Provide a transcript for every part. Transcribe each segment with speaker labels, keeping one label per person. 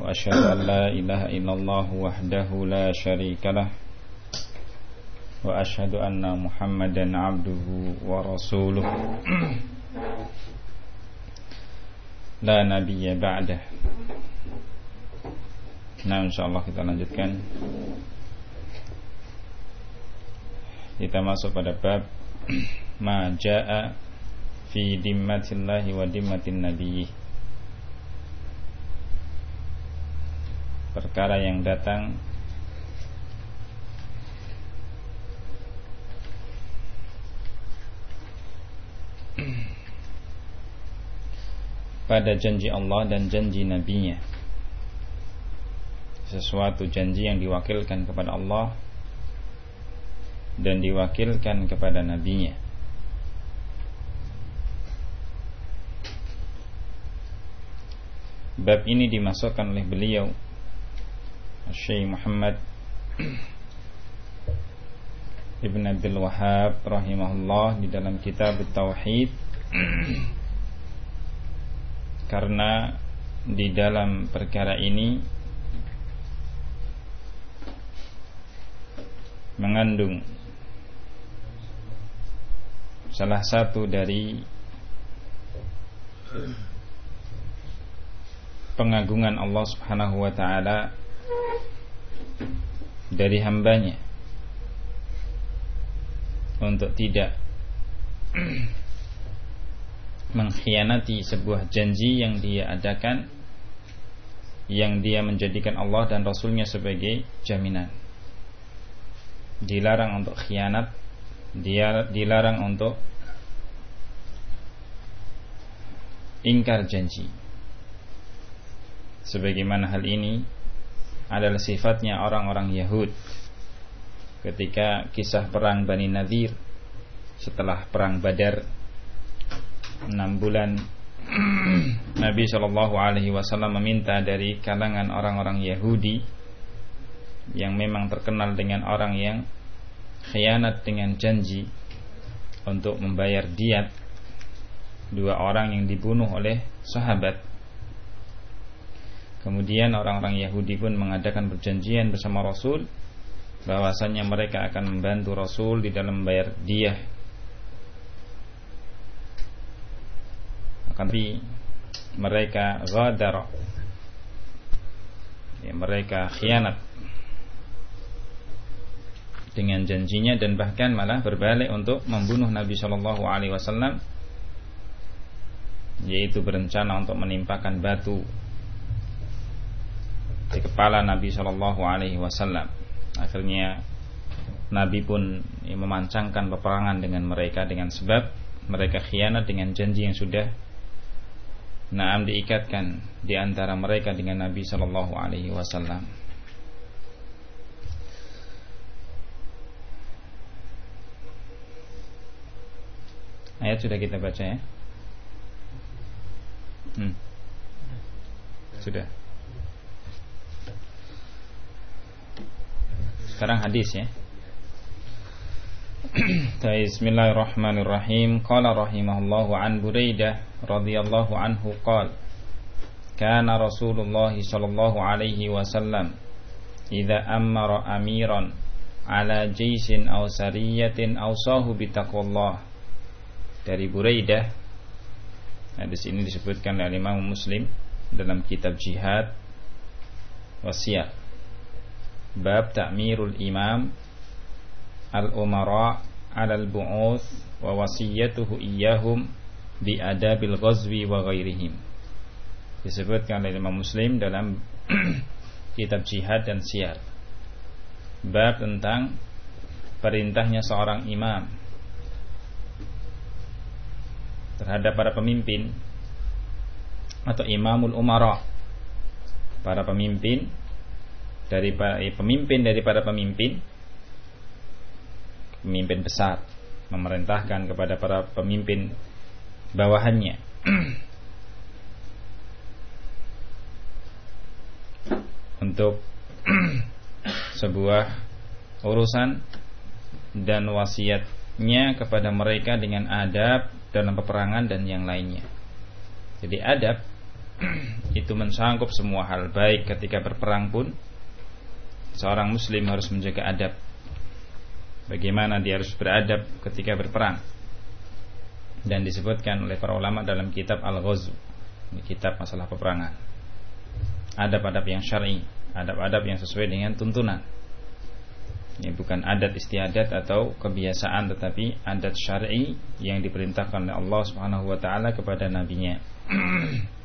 Speaker 1: وأشهد أن لا إله إلا الله وحده لا شريك له وأشهد أن محمدا عبده ورسوله. لا نبي بعده. Nah insya Allah kita lanjutkan. Kita masuk pada bab Ma ja'a Fi dimmatillahi wa dimmatin nabiyih Perkara yang datang. Pada janji Allah dan janji Nabi-Nya. Sesuatu janji yang diwakilkan kepada Allah dan diwakilkan kepada Nabi-Nya. Bab ini dimasukkan oleh beliau Syekh Muhammad Ibn Abdul Wahab rahimahullah di dalam kitab Tauhid. Karena di dalam perkara ini mengandung salah satu dari pengagungan Allah Subhanahu wa taala dari hambanya untuk tidak mengkhianati sebuah janji yang dia adakan yang dia menjadikan Allah dan Rasulnya sebagai jaminan. Dilarang untuk khianat dia dilarang untuk ingkar janji. Sebagaimana hal ini adalah sifatnya orang-orang Yahud ketika kisah perang Bani Nadir setelah perang Badar enam bulan Nabi Shallallahu Alaihi Wasallam meminta dari kalangan orang-orang Yahudi yang memang terkenal dengan orang yang khianat dengan janji untuk membayar diat dua orang yang dibunuh oleh sahabat. Kemudian orang-orang Yahudi pun mengadakan perjanjian bersama Rasul bahwasanya mereka akan membantu Rasul di dalam membayar diah tapi mereka ghadar. Ya, mereka khianat dengan janjinya dan bahkan malah berbalik untuk membunuh Nabi Shallallahu Alaihi Wasallam yaitu berencana untuk menimpakan batu di kepala Nabi Shallallahu Alaihi Wasallam akhirnya Nabi pun ya, memancangkan peperangan dengan mereka dengan sebab mereka khianat dengan janji yang sudah Naam diikatkan di antara mereka dengan Nabi Shallallahu Alaihi Wasallam. Ayat sudah kita baca ya. Hmm. Sudah. Sekarang hadis ya. Bismillahirrahmanirrahim. Qala rahimahullahu an Buraidah radhiyallahu anhu qala Kana Rasulullah sallallahu alaihi wasallam idza amara amiran ala jaisin aw sariyatin awsahu bitaqwallah. Dari Buraidah Hadis ini disebutkan oleh Imam Muslim dalam kitab jihad wasiat bab ta'mirul imam al-umara alal bu'uth wa wasiyatuhu iyyahum bi adabil ghazwi wa ghairihim. Disebutkan oleh Imam Muslim dalam kitab jihad dan siar bab tentang perintahnya seorang imam terhadap para pemimpin atau imamul umara. Para pemimpin dari eh, pemimpin daripada pemimpin. Pemimpin besar. Memerintahkan kepada para pemimpin bawahannya. Untuk sebuah urusan dan wasiatnya kepada mereka dengan adab dalam peperangan dan yang lainnya. Jadi adab itu mensangkup semua hal baik ketika berperang pun seorang muslim harus menjaga adab. Bagaimana dia harus beradab ketika berperang. Dan disebutkan oleh para ulama dalam kitab Al-Ghazw, kitab masalah peperangan. Adab-adab yang syar'i, adab-adab yang sesuai dengan tuntunan. Ini bukan adat istiadat atau kebiasaan tetapi adat syar'i yang diperintahkan oleh Allah Subhanahu wa taala kepada nabinya.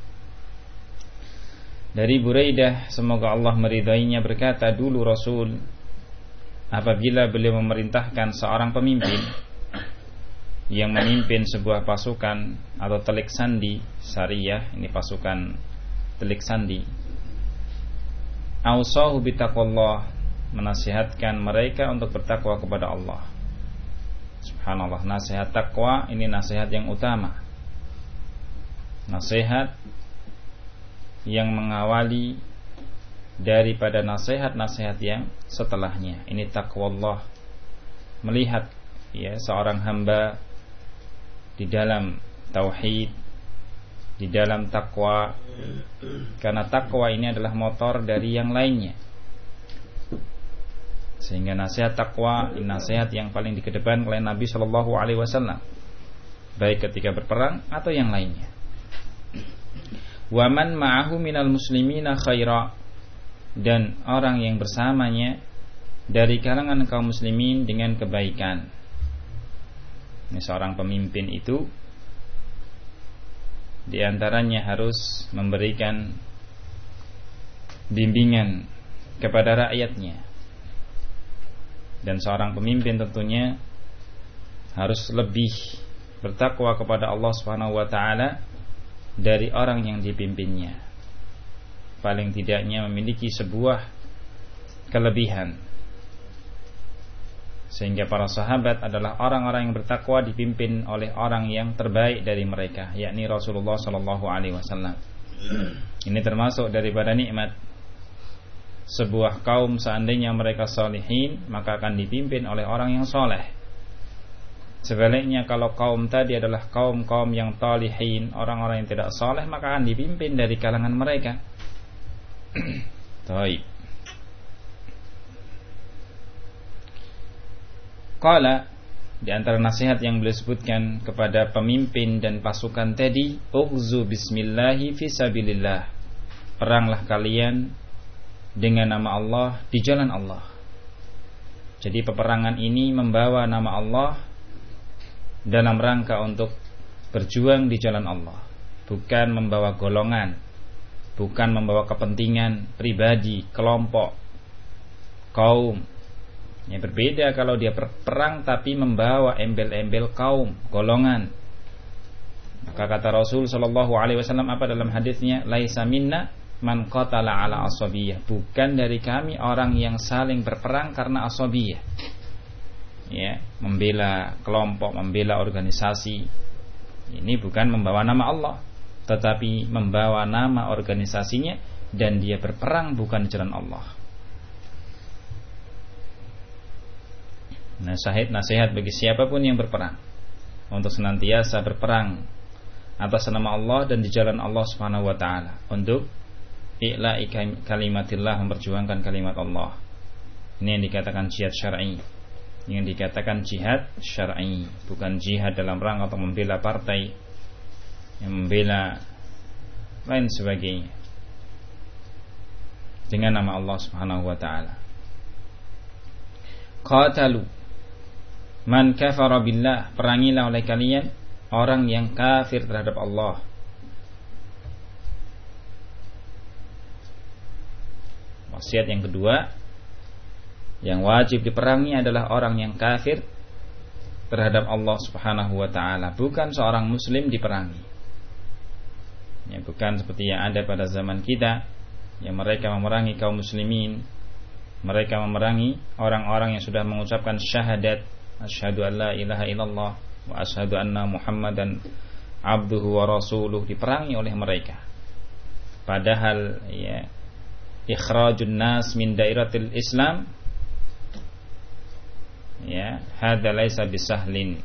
Speaker 1: Dari Buraidah semoga Allah meridainya berkata dulu Rasul apabila beliau memerintahkan seorang pemimpin yang memimpin sebuah pasukan atau telik sandi syariah ini pasukan telik sandi ausahu bitaqallah menasihatkan mereka untuk bertakwa kepada Allah. Subhanallah nasihat takwa ini nasihat yang utama. Nasihat yang mengawali daripada nasihat-nasihat yang setelahnya. Ini takwa Allah melihat ya seorang hamba di dalam tauhid di dalam takwa karena takwa ini adalah motor dari yang lainnya. Sehingga nasihat takwa nasihat yang paling dikedepan oleh Nabi Shallallahu Alaihi Wasallam. Baik ketika berperang atau yang lainnya Waman ma'ahu minal muslimina khaira dan orang yang bersamanya dari kalangan kaum muslimin dengan kebaikan. Ini seorang pemimpin itu di antaranya harus memberikan bimbingan kepada rakyatnya. Dan seorang pemimpin tentunya harus lebih bertakwa kepada Allah Subhanahu wa taala dari orang yang dipimpinnya. Paling tidaknya memiliki sebuah kelebihan. Sehingga para sahabat adalah orang-orang yang bertakwa dipimpin oleh orang yang terbaik dari mereka, yakni Rasulullah Shallallahu Alaihi Wasallam. Ini termasuk daripada nikmat sebuah kaum seandainya mereka salihin maka akan dipimpin oleh orang yang soleh Sebaliknya kalau kaum tadi adalah kaum-kaum yang talihin, orang-orang yang tidak soleh, maka akan dipimpin dari kalangan mereka. Taib. Kala di antara nasihat yang beliau sebutkan kepada pemimpin dan pasukan tadi, "Ughzu bismillahi fisabilillah." Peranglah kalian dengan nama Allah di jalan Allah. Jadi peperangan ini membawa nama Allah dalam rangka untuk berjuang di jalan Allah, bukan membawa golongan, bukan membawa kepentingan pribadi, kelompok, kaum. Yang berbeda kalau dia berperang tapi membawa embel-embel kaum, golongan. Maka kata Rasul Shallallahu Alaihi Wasallam apa dalam hadisnya, laisa minna man qatala ala asabiyah. Bukan dari kami orang yang saling berperang karena asabiyah ya membela kelompok, membela organisasi. Ini bukan membawa nama Allah, tetapi membawa nama organisasinya dan dia berperang bukan jalan Allah. Nasihat nasihat bagi siapa pun yang berperang untuk senantiasa berperang atas nama Allah dan di jalan Allah Subhanahu wa taala untuk i'la'i kalimatillah memperjuangkan kalimat Allah. Ini yang dikatakan jihad syar'i yang dikatakan jihad syar'i, bukan jihad dalam rangka untuk membela partai yang membela lain sebagainya dengan nama Allah Subhanahu wa taala. Qatalu man kafara billah, perangilah oleh kalian orang yang kafir terhadap Allah. Wasiat yang kedua, yang wajib diperangi adalah orang yang kafir terhadap Allah Subhanahu wa taala, bukan seorang muslim diperangi. Ya, bukan seperti yang ada pada zaman kita yang mereka memerangi kaum muslimin. Mereka memerangi orang-orang yang sudah mengucapkan syahadat asyhadu an la ilaha illallah wa asyhadu anna muhammadan abduhu wa rasuluh diperangi oleh mereka. Padahal ya ikhrajun nas min dairatil islam ya hadza laisa bisahlin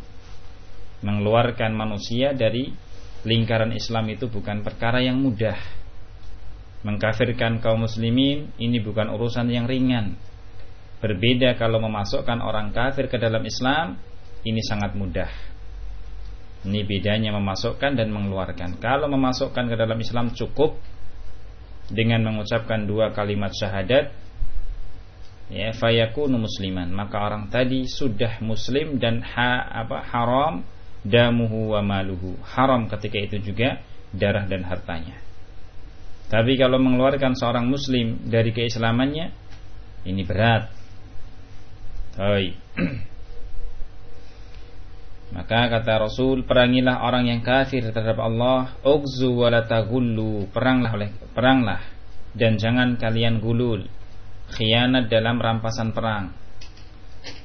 Speaker 1: mengeluarkan manusia dari lingkaran Islam itu bukan perkara yang mudah. Mengkafirkan kaum muslimin ini bukan urusan yang ringan. Berbeda kalau memasukkan orang kafir ke dalam Islam, ini sangat mudah. Ini bedanya memasukkan dan mengeluarkan. Kalau memasukkan ke dalam Islam cukup dengan mengucapkan dua kalimat syahadat, ya fayakunu musliman, maka orang tadi sudah muslim dan ha, apa haram damuhu wa maluhu. Haram ketika itu juga darah dan hartanya. Tapi kalau mengeluarkan seorang muslim dari keislamannya ini berat. Hai. Maka kata Rasul, perangilah orang yang kafir terhadap Allah, ugzu wa peranglah oleh peranglah. Dan jangan kalian gulul. Khianat dalam rampasan perang.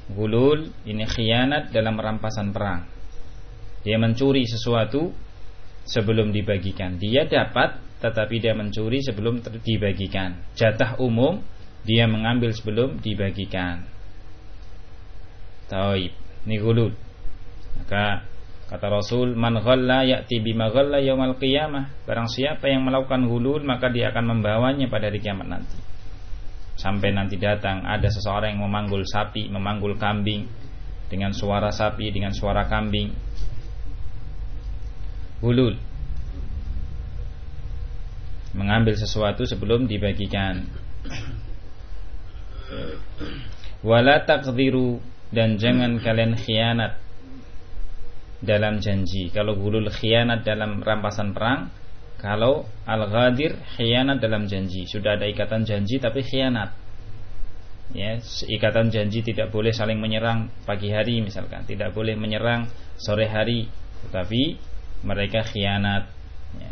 Speaker 1: Gulul ini khianat dalam rampasan perang. Dia mencuri sesuatu sebelum dibagikan. Dia dapat tetapi dia mencuri sebelum dibagikan. Jatah umum dia mengambil sebelum dibagikan. Taib. Ini gulul. Maka kata Rasul, "Man ghalla ya'ti bima ghalla yaumal qiyamah." Barang siapa yang melakukan gulul maka dia akan membawanya pada hari kiamat nanti. Sampai nanti datang ada seseorang yang memanggul sapi, memanggul kambing. Dengan suara sapi, dengan suara kambing. Hulul. Mengambil sesuatu sebelum dibagikan. Wala takdiru dan jangan kalian khianat dalam janji. Kalau hulul khianat dalam rampasan perang kalau al-ghadir khianat dalam janji. Sudah ada ikatan janji tapi khianat. Ya ikatan janji tidak boleh saling menyerang pagi hari misalkan. Tidak boleh menyerang sore hari. Tetapi mereka khianat. Ya,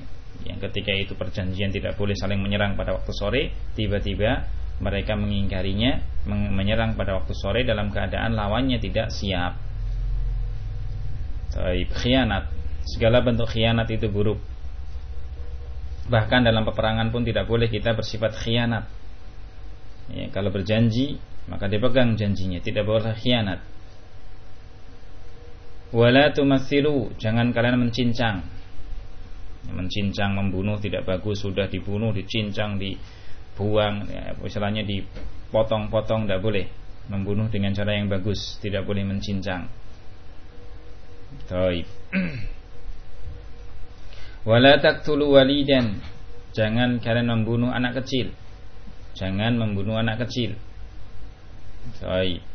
Speaker 1: yang ketika itu perjanjian tidak boleh saling menyerang pada waktu sore tiba-tiba mereka mengingkarinya menyerang pada waktu sore dalam keadaan lawannya tidak siap. Taib khianat. Segala bentuk khianat itu buruk bahkan dalam peperangan pun tidak boleh kita bersifat khianat. Ya, kalau berjanji maka dipegang janjinya. Tidak boleh khianat. Wala tumathilu jangan kalian mencincang. Mencincang membunuh tidak bagus sudah dibunuh dicincang dibuang. Ya, misalnya dipotong-potong tidak boleh. Membunuh dengan cara yang bagus tidak boleh mencincang. Taib wala taqtulu walidan. Jangan kalian membunuh anak kecil. Jangan membunuh anak kecil. Taib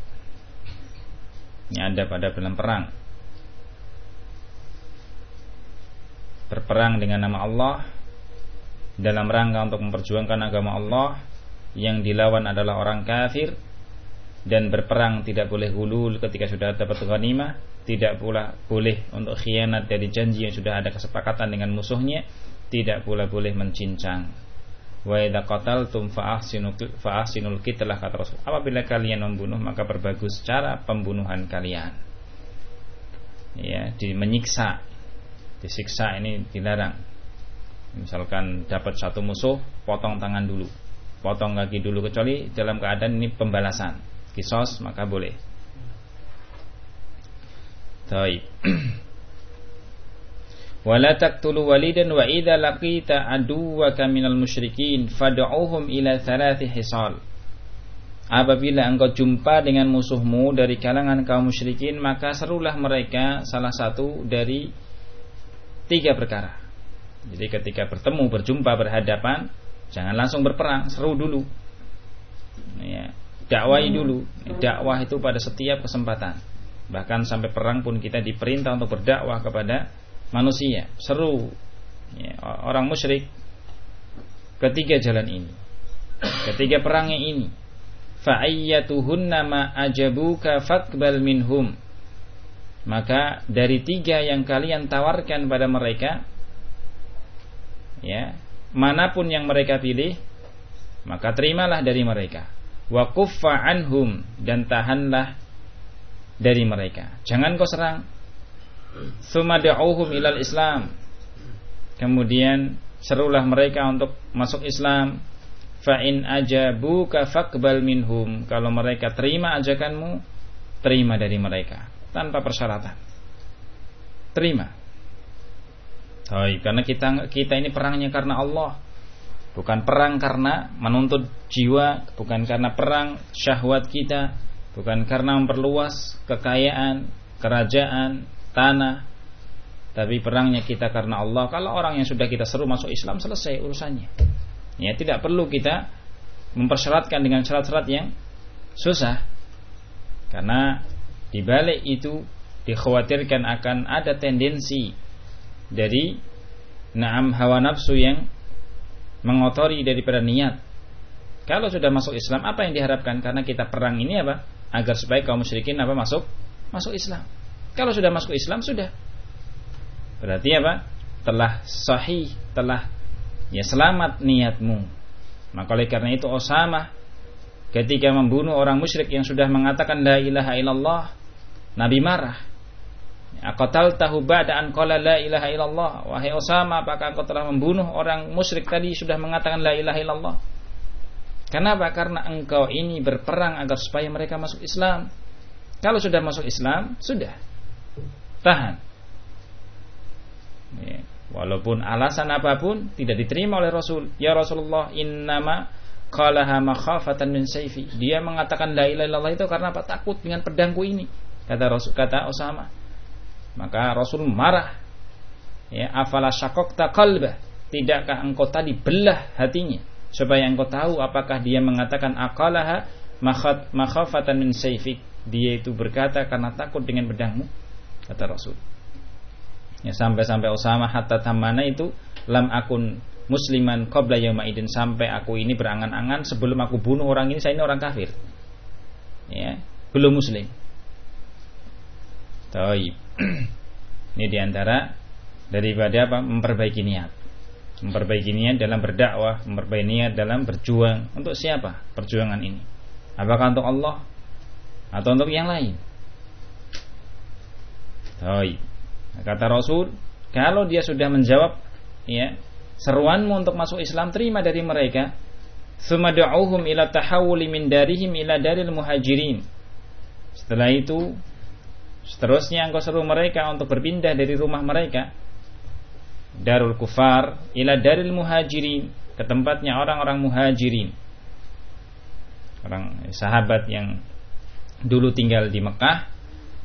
Speaker 1: ini ada pada dalam perang. Berperang dengan nama Allah. Dalam rangka untuk memperjuangkan agama Allah yang dilawan adalah orang kafir dan berperang tidak boleh hulul ketika sudah dapat ghanimah tidak pula boleh untuk khianat dari janji yang sudah ada kesepakatan dengan musuhnya. Tidak pula boleh mencincang. Wa idza qataltum fa'ahsinul qitlah kata Rasul. Apabila kalian membunuh maka perbagus cara pembunuhan kalian. Ya di menyiksa. Disiksa ini dilarang. Misalkan dapat satu musuh potong tangan dulu. Potong kaki dulu kecuali dalam keadaan ini pembalasan kisos maka boleh Taib wala taqtulu walidan wa idza laqita aduwaka minal musyrikin fad'uhum ila thalathi hisal Apabila engkau jumpa dengan musuhmu dari kalangan kaum musyrikin maka serulah mereka salah satu dari tiga perkara. Jadi ketika bertemu, berjumpa, berhadapan, jangan langsung berperang, seru dulu. Ya, dakwai dulu. Dakwah itu pada setiap kesempatan. Bahkan sampai perang pun kita diperintah untuk berdakwah kepada manusia. Seru. Ya, orang musyrik ketiga jalan ini. Ketiga perangnya ini. Fa'ayyatuhunna ma ajabuka fakbal minhum maka dari tiga yang kalian tawarkan pada mereka ya mana pun yang mereka pilih maka terimalah dari mereka wa kuffa anhum dan tahanlah dari mereka. Jangan kau serang. Tsumma da'uhum ilal Islam. Kemudian serulah mereka untuk masuk Islam. Fa in ajabuka faqbal minhum. Kalau mereka terima ajakanmu, terima dari mereka tanpa persyaratan. Terima. Hai, karena kita kita ini perangnya karena Allah. Bukan perang karena menuntut jiwa, bukan karena perang syahwat kita, bukan karena memperluas kekayaan, kerajaan, tanah, tapi perangnya kita karena Allah. Kalau orang yang sudah kita seru masuk Islam selesai urusannya. Ya, tidak perlu kita mempersyaratkan dengan syarat-syarat yang susah. Karena di balik itu dikhawatirkan akan ada tendensi dari naam hawa nafsu yang mengotori daripada niat. Kalau sudah masuk Islam, apa yang diharapkan? Karena kita perang ini apa? Agar supaya kaum musyrikin apa masuk masuk Islam. Kalau sudah masuk Islam sudah. Berarti apa? Telah sahih, telah ya selamat niatmu. Maka oleh karena itu Osama ketika membunuh orang musyrik yang sudah mengatakan la ilaha illallah, Nabi marah. Aqatal tahu ba'da an qala la ilaha illallah. Wahai Osama, apakah kau telah membunuh orang musyrik tadi sudah mengatakan la ilaha illallah? Kenapa? Karena engkau ini berperang agar supaya mereka masuk Islam. Kalau sudah masuk Islam, sudah. Tahan. Ya. Walaupun alasan apa pun tidak diterima oleh Rasul. Ya Rasulullah, innama qalaha makhafatan min sayfi. Dia mengatakan la ilaha illallah itu karena apa? Takut dengan pedangku ini. Kata Rasul kata Osama. Maka Rasul marah. Ya, afala syaqaqta qalbah? Tidakkah engkau tadi belah hatinya supaya engkau tahu apakah dia mengatakan aqalaha makhafatan min sayfik? Dia itu berkata karena takut dengan pedangmu, kata Rasul. Ya sampai-sampai Osama hatta tamana itu lam akun musliman qabla yaumaidin sampai aku ini berangan-angan sebelum aku bunuh orang ini saya ini orang kafir. Ya, belum muslim. Taib. Ini di antara daripada apa? Memperbaiki niat. Memperbaiki niat dalam berdakwah, memperbaiki niat dalam berjuang. Untuk siapa perjuangan ini? Apakah untuk Allah atau untuk yang lain? Taib. Kata Rasul, kalau dia sudah menjawab ya, seruanmu untuk masuk Islam terima dari mereka. Ila tahawuli min darihim ila daril muhajirin. Setelah itu Seterusnya engkau seru mereka untuk berpindah dari rumah mereka Darul Kufar ila Daril Muhajirin ke tempatnya orang-orang Muhajirin. Orang sahabat yang dulu tinggal di Mekah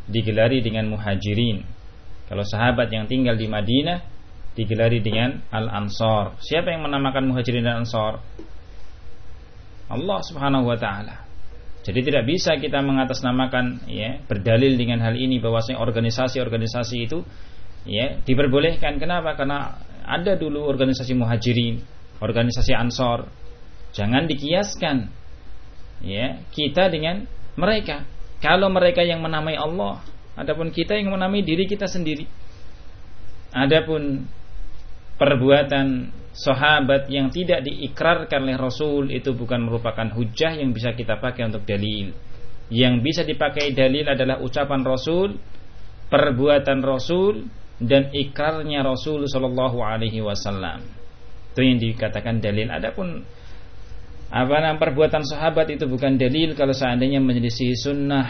Speaker 1: digelari dengan Muhajirin. Kalau sahabat yang tinggal di Madinah digelari dengan Al-Ansar. Siapa yang menamakan Muhajirin dan Ansar? Allah Subhanahu wa taala. Jadi tidak bisa kita mengatasnamakan ya berdalil dengan hal ini bahwasanya organisasi-organisasi itu ya diperbolehkan. Kenapa? Karena ada dulu organisasi muhajirin, organisasi ansor. Jangan dikiaskan ya kita dengan mereka. Kalau mereka yang menamai Allah, adapun kita yang menamai diri kita sendiri. Adapun perbuatan sahabat yang tidak diikrarkan oleh Rasul itu bukan merupakan hujah yang bisa kita pakai untuk dalil. Yang bisa dipakai dalil adalah ucapan Rasul, perbuatan Rasul dan ikrarnya Rasul Shallallahu Alaihi Wasallam. Itu yang dikatakan dalil. Adapun apa namanya perbuatan sahabat itu bukan dalil kalau seandainya menjadi sunnah.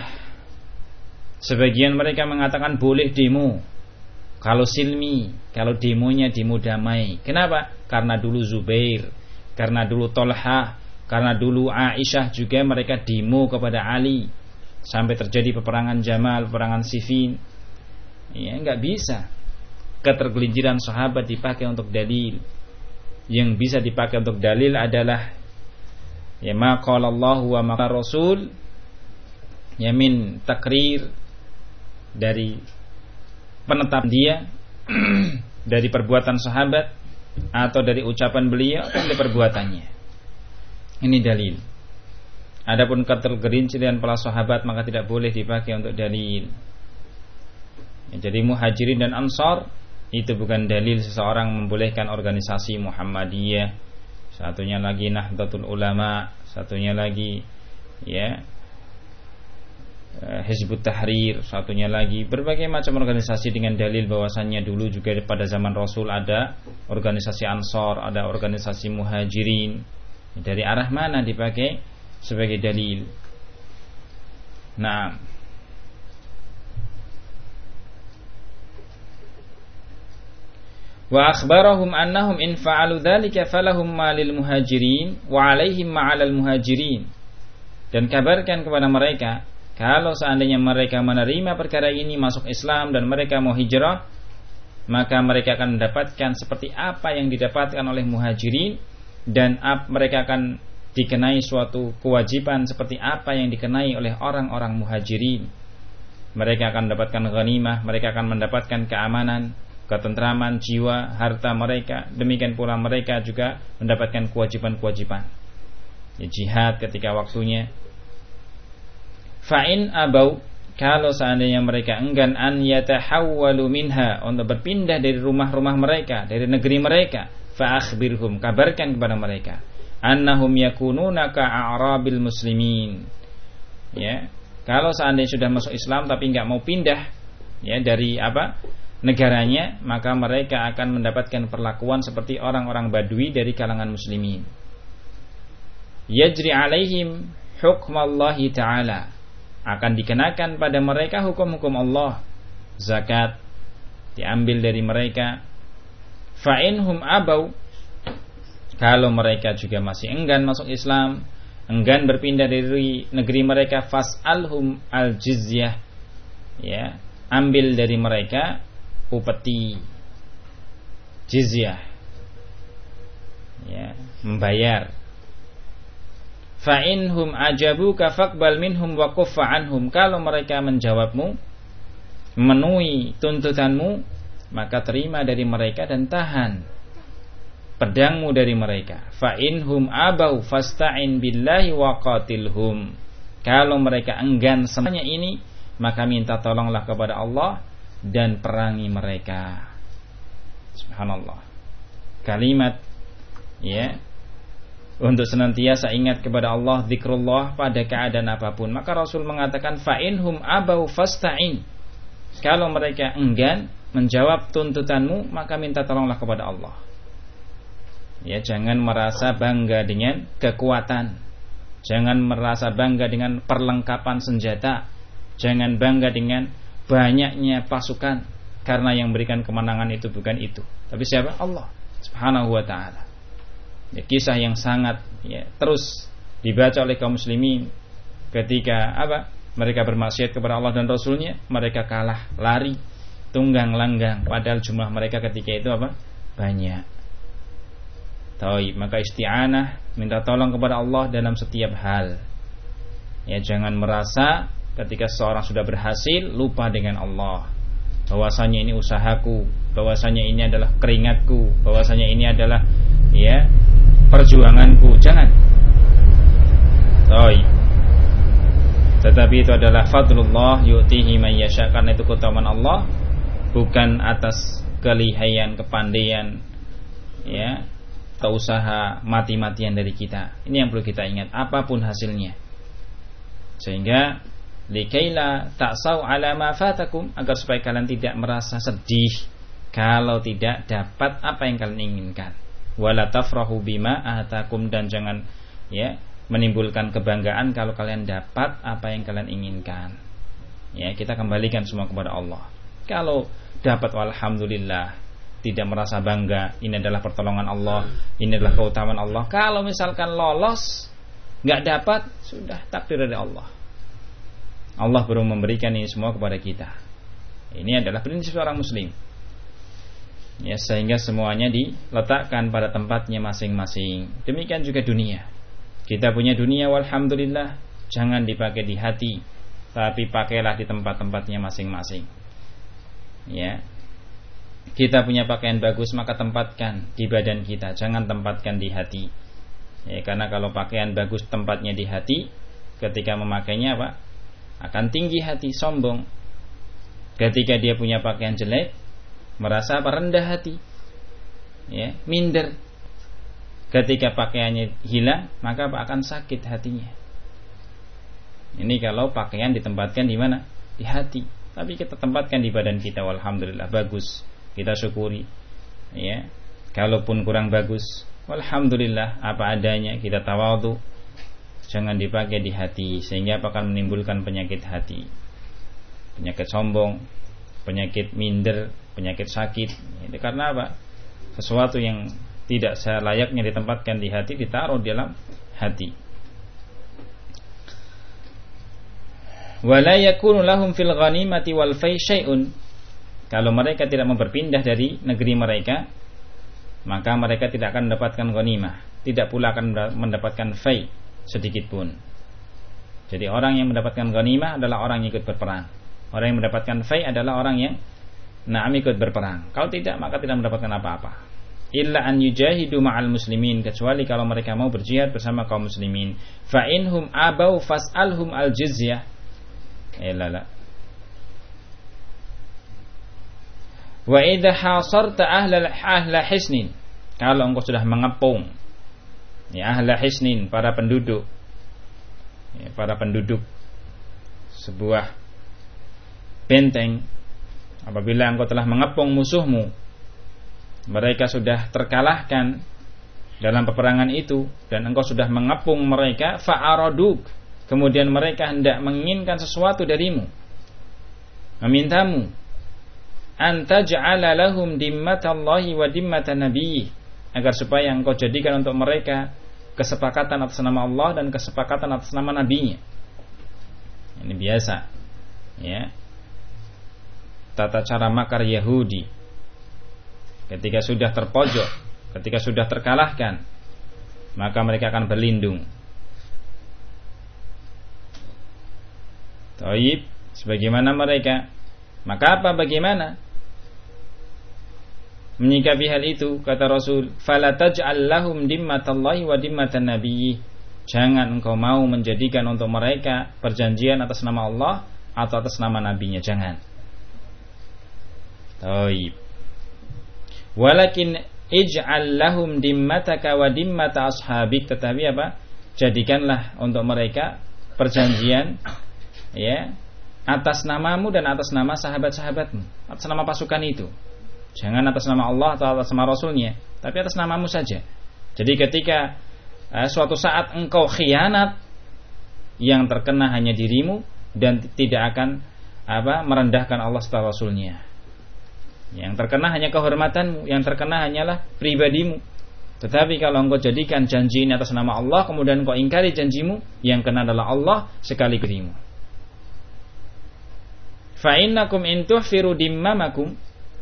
Speaker 1: Sebagian mereka mengatakan boleh demo, kalau silmi, kalau demonya demo damai. Kenapa? Karena dulu Zubair, karena dulu Tolha, karena dulu Aisyah juga mereka demo kepada Ali sampai terjadi peperangan Jamal, peperangan Siffin. Ya, nggak bisa. Ketergelinciran sahabat dipakai untuk dalil. Yang bisa dipakai untuk dalil adalah ya maqala Allah wa maka Rasul yamin takrir dari penetap dia dari perbuatan sahabat atau dari ucapan beliau atau dari perbuatannya. Ini dalil. Adapun ketergelinciran para sahabat maka tidak boleh dipakai untuk dalil. Ya, jadi muhajirin dan ansar itu bukan dalil seseorang membolehkan organisasi Muhammadiyah. Satunya lagi Nahdlatul Ulama, satunya lagi ya Hizbut Tahrir satunya lagi. Berbagai macam organisasi dengan dalil bahwasannya dulu juga pada zaman Rasul ada organisasi Ansor ada organisasi Muhajirin. Dari arah mana dipakai? Sebagai dalil. Nah wa akhbarahum annahum in fa'alu dzalika falahum ma lil muhajirin wa alaihim ma 'alal muhajirin. Dan kabarkan kepada mereka kalau seandainya mereka menerima perkara ini masuk Islam dan mereka mau hijrah maka mereka akan mendapatkan seperti apa yang didapatkan oleh muhajirin dan mereka akan dikenai suatu kewajiban seperti apa yang dikenai oleh orang-orang muhajirin mereka akan mendapatkan ghanimah mereka akan mendapatkan keamanan ketentraman jiwa, harta mereka. Demikian pula mereka juga mendapatkan kewajiban-kewajiban. Ya, jihad ketika waktunya. Fa'in abau kalau seandainya mereka enggan an yatahawwalu minha untuk berpindah dari rumah-rumah mereka, dari negeri mereka, fa'akhbirhum kabarkan kepada mereka annahum yakununa ka'arabil muslimin. Ya. Kalau seandainya sudah masuk Islam tapi enggak mau pindah ya dari apa? negaranya maka mereka akan mendapatkan perlakuan seperti orang-orang badui dari kalangan muslimin yajri alaihim hukmallahi ta'ala akan dikenakan pada mereka hukum-hukum Allah. Zakat diambil dari mereka. Fa'inhum abau kalau mereka juga masih enggan masuk Islam enggan berpindah dari negeri mereka fas'alhum al-jizyah ya ambil dari mereka upeti jizyah ya membayar fa inhum ajabuka faqbal minhum wa kuffa anhum kalau mereka menjawabmu memenuhi tuntutanmu maka terima dari mereka dan tahan pedangmu dari mereka fa inhum abau fasta'in billahi wa qatilhum kalau mereka enggan semuanya ini maka minta tolonglah kepada Allah dan perangi mereka. Subhanallah. Kalimat ya untuk senantiasa ingat kepada Allah zikrullah pada keadaan apa pun. Maka Rasul mengatakan fa'inhum abau fasta'in. Kalau mereka enggan menjawab tuntutanmu, maka minta tolonglah kepada Allah. Ya, jangan merasa bangga dengan kekuatan. Jangan merasa bangga dengan perlengkapan senjata. Jangan bangga dengan banyaknya pasukan karena yang berikan kemenangan itu bukan itu tapi siapa Allah subhanahu wa ta'ala ya, kisah yang sangat ya, terus dibaca oleh kaum muslimin ketika apa mereka bermaksiat kepada Allah dan Rasulnya mereka kalah lari tunggang langgang. Padahal jumlah mereka ketika itu apa? Banyak. Taui, maka isti'anah minta tolong kepada Allah dalam setiap hal. Ya jangan merasa ketika seorang sudah berhasil lupa dengan Allah. Bahwasanya ini usahaku bahwasanya ini adalah keringatku bahwasanya ini adalah ya perjuanganku. Jangan. Toi. tetapi itu adalah fadlullah yu'tihi man yasha karena itu keutamaan Allah bukan atas kelihayan kepandaian ya atau usaha mati-matian dari kita. Ini yang perlu kita ingat apa pun hasilnya. Sehingga likaila taksau ala ma fatakum agar supaya kalian tidak merasa sedih kalau tidak dapat apa yang kalian inginkan. Wala tafrahu bima atakum dan jangan ya menimbulkan kebanggaan kalau kalian dapat apa yang kalian inginkan. Ya kita kembalikan semua kepada Allah. Kalau dapat alhamdulillah tidak merasa bangga ini adalah pertolongan Allah ini adalah keutamaan Allah. Kalau misalkan lolos nggak dapat sudah takdir dari Allah. Allah baru memberikan ini semua kepada kita. Ini adalah prinsip seorang muslim. Ya, sehingga semuanya diletakkan pada tempatnya masing-masing. Demikian juga dunia. Kita punya dunia walhamdulillah, jangan dipakai di hati, tapi pakailah di tempat-tempatnya masing-masing. Ya. Kita punya pakaian bagus maka tempatkan di badan kita, jangan tempatkan di hati. Ya, karena kalau pakaian bagus tempatnya di hati, ketika memakainya apa? akan tinggi hati sombong ketika dia punya pakaian jelek merasa apa rendah hati ya minder ketika pakaiannya hilang maka akan sakit hatinya Ini kalau pakaian ditempatkan di mana? Di hati. Tapi kita tempatkan di badan kita, walhamdulillah bagus. Kita syukuri. Ya. Kalaupun kurang bagus, walhamdulillah apa adanya kita tawadhu. Jangan dipakai di hati sehingga akan menimbulkan penyakit hati. Penyakit sombong, penyakit minder, penyakit sakit. Itu karena apa? Sesuatu yang tidak selayaknya ditempatkan di hati ditaruh di dalam hati. wala yakunu lahum fil ghanimati wal kalau mereka tidak mau berpindah dari negeri mereka maka mereka tidak akan mendapatkan ghanimah tidak pula akan mendapatkan fai sedikit pun jadi orang yang mendapatkan ghanimah adalah orang yang ikut berperang orang yang mendapatkan fai adalah orang yang na'am ikut berperang. Kalau tidak maka tidak mendapatkan apa-apa. Illa an yujahidu ma'al muslimin kecuali kalau mereka mau berjihad bersama kaum muslimin. Fa inhum abau fas'alhum al jizyah. Eh la. Wa idha hasarta ahla ahla hisnin. Kalau engkau sudah mengepung ya ahla hisnin para penduduk. Ya, para penduduk sebuah benteng. Apabila engkau telah mengepung musuhmu mereka sudah terkalahkan dalam peperangan itu dan engkau sudah mengepung mereka fa'araduk. Kemudian mereka hendak menginginkan sesuatu darimu memintamu anta ja'ala lahum dimmatallahi wa dimmata nabiyyi agar supaya engkau jadikan untuk mereka kesepakatan atas nama Allah dan kesepakatan atas nama nabinya. Ini biasa ya tata cara makar Yahudi ketika sudah terpojok ketika sudah terkalahkan maka mereka akan berlindung Taib sebagaimana mereka. Maka apa bagaimana? Menyikapi hal itu kata Rasul, "Fala taj'al lahum dimmatallahi wa dimmatan nabiyyi." Jangan engkau mau menjadikan untuk mereka perjanjian atas nama Allah atau atas nama nabinya, jangan. Taib. Walakin ij'al lahum dimmataka wa dimmata ashabik tetapi apa? Jadikanlah untuk mereka perjanjian ya atas namamu dan atas nama sahabat-sahabatmu, atas nama pasukan itu. Jangan atas nama Allah atau atas nama Rasulnya, tapi atas namamu saja. Jadi ketika eh, suatu saat engkau khianat, yang terkena hanya dirimu dan tidak akan apa merendahkan Allah serta Rasulnya. Yang terkena hanya kehormatanmu, yang terkena hanyalah pribadimu. Tetapi kalau engkau jadikan janji ini atas nama Allah, kemudian engkau ingkari janjimu, yang kena adalah Allah sekali dirimu. Fa'innakum intuhfiru dimmamakum